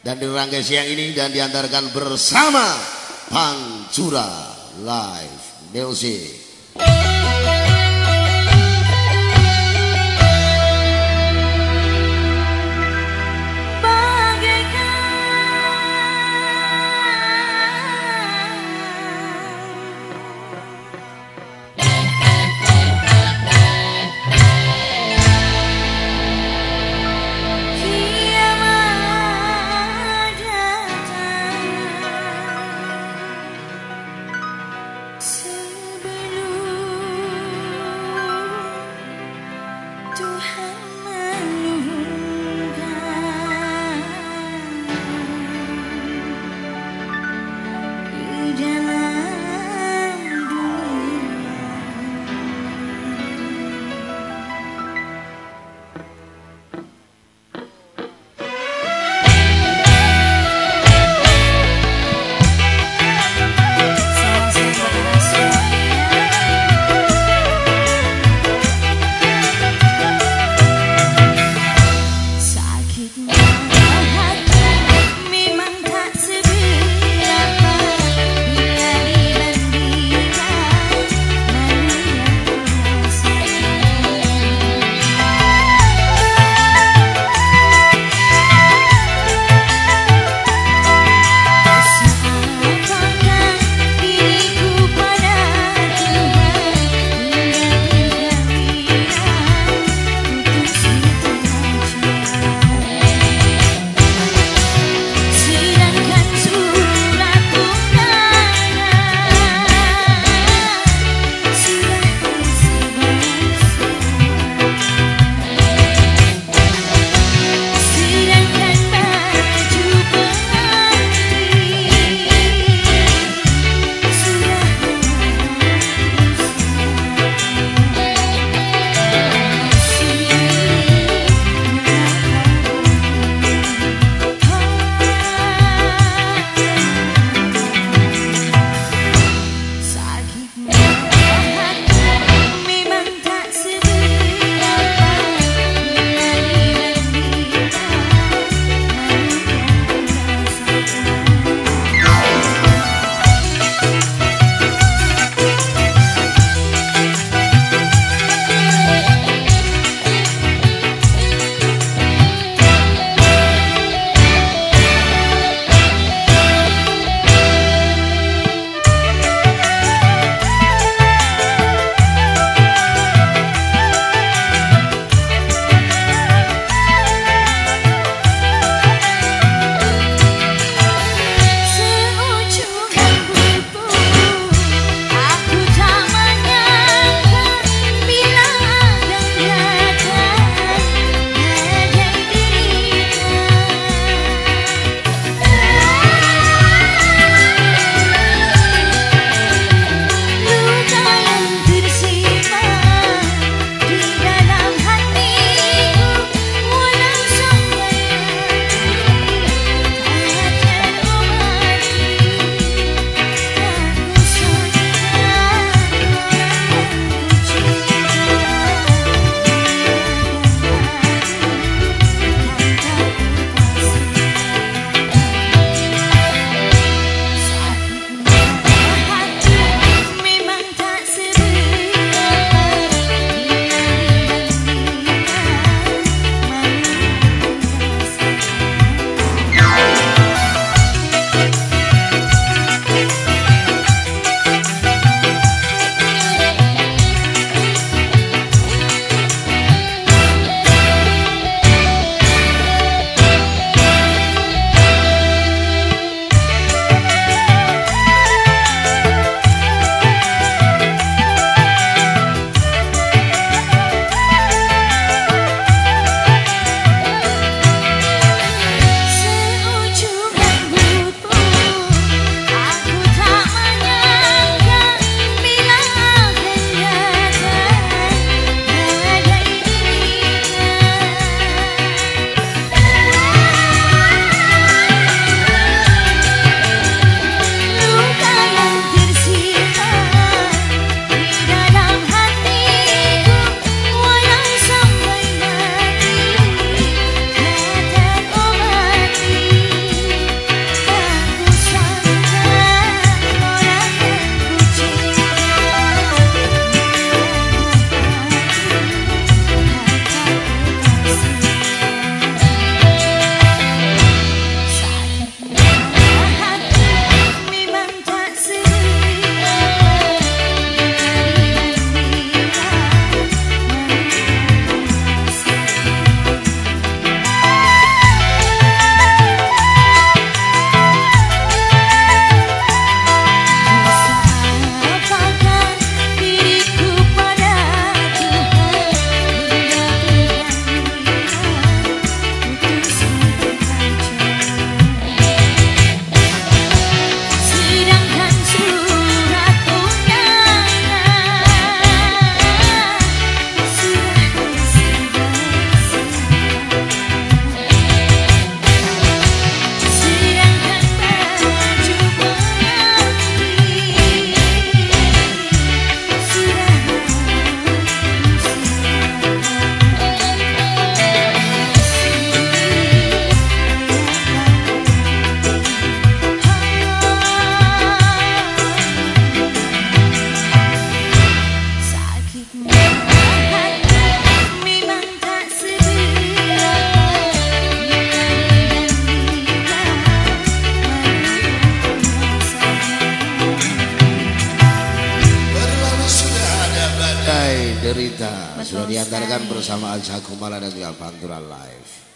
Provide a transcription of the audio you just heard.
dan dirangkai siang ini dan diantarkan bersama Pancura Live Music. Derita Betul sudah diantarkan sekali. bersama Al Jakumala dan juga Pantura Live.